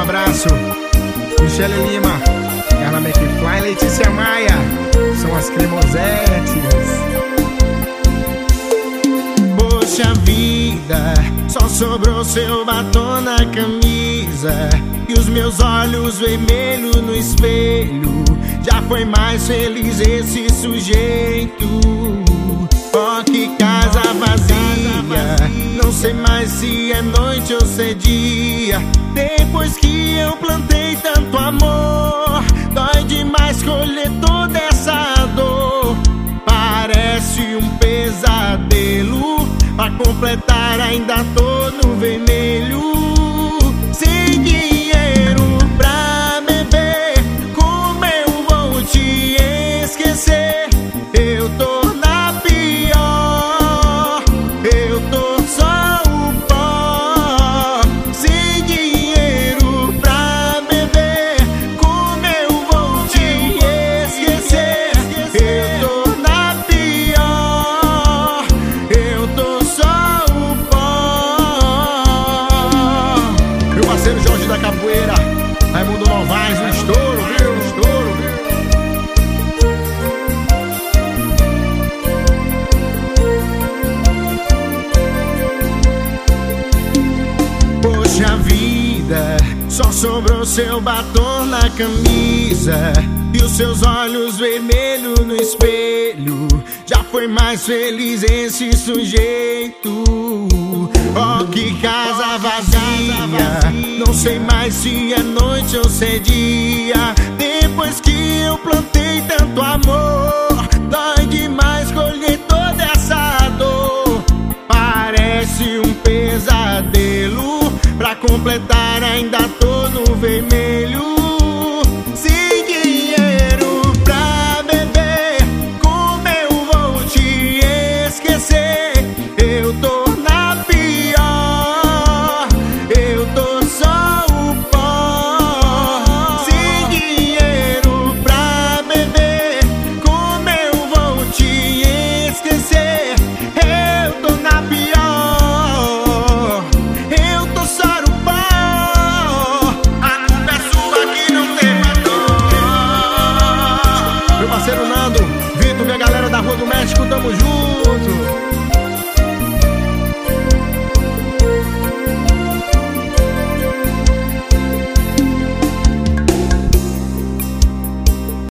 abraço. Michele Lima, Carla McFly, Letícia Maia. São as cremosetes. Poxa vida, só sobrou seu batom na camisa. E os meus olhos vermelhos no espelho. Já foi mais feliz esse sujeito. Sei mais se é noite ou se é dia. Depois que eu plantei tanto amor, dói demais colher toda essa dor. Parece um pesadelo. Pra completar, ainda tô Novaes, o estouro, viu? O estouro? Poxa vida, só sobrou seu batom na camisa E os seus olhos vermelhos no espelho Já foi mais feliz esse sujeito Oh, que casa vazia Não sei mais se é noite ou se é dia Depois que eu plantei tanto amor Dói demais colher toda essa dor Parece um pesadelo. Pra completar, ainda tô no vermelho. Tamo junto.